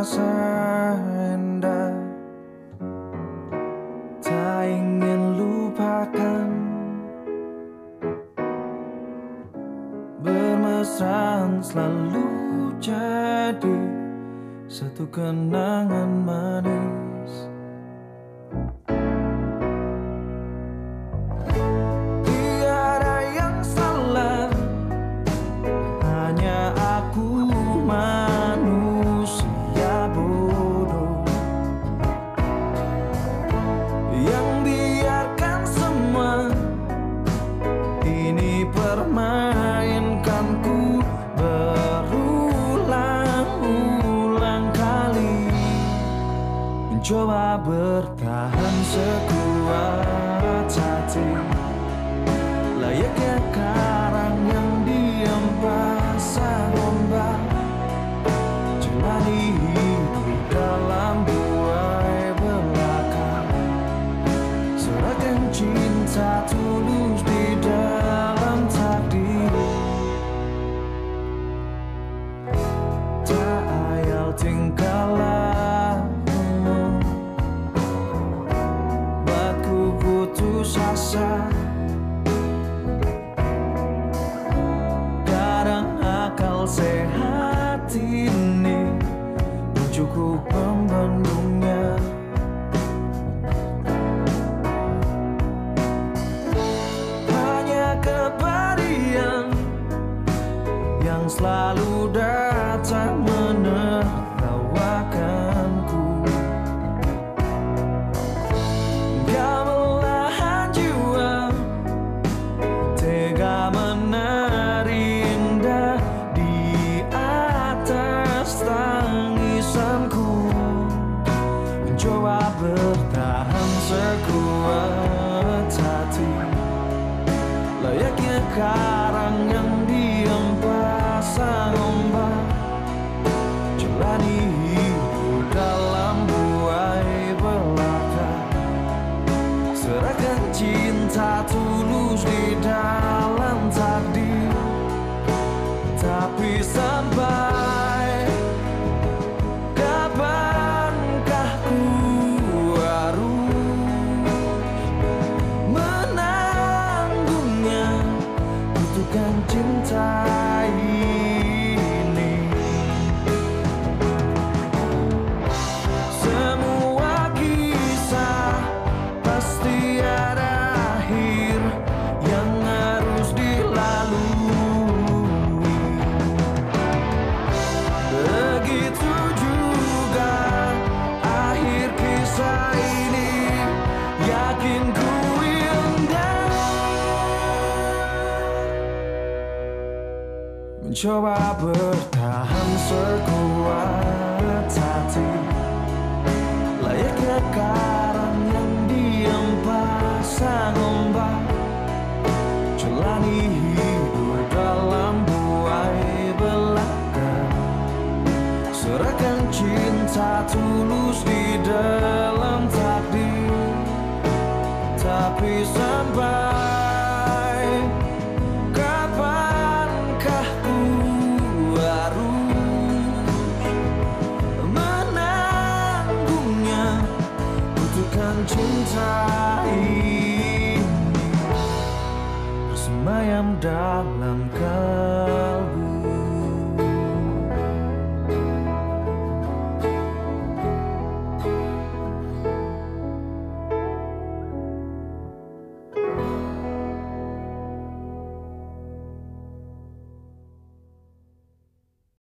terasa indah Tak ingin lupakan Bermesraan selalu jadi Satu kenangan manis Mencoba bertahan sekuat hati. Layaknya karang asa Kadang akal sehat ini belum cukup membendungnya. Hanya kepadian yang selalu datang menertawakanku hati. Layaknya karang yang diam pasang ombak Jalani hidup dalam buai belaka. Serahkan cinta tulus di dalam takdir. Tapi sampai Mencoba bertahan sekuat hati. Layaknya karang yang diam pasang mencintai. Bersemayam dalam kau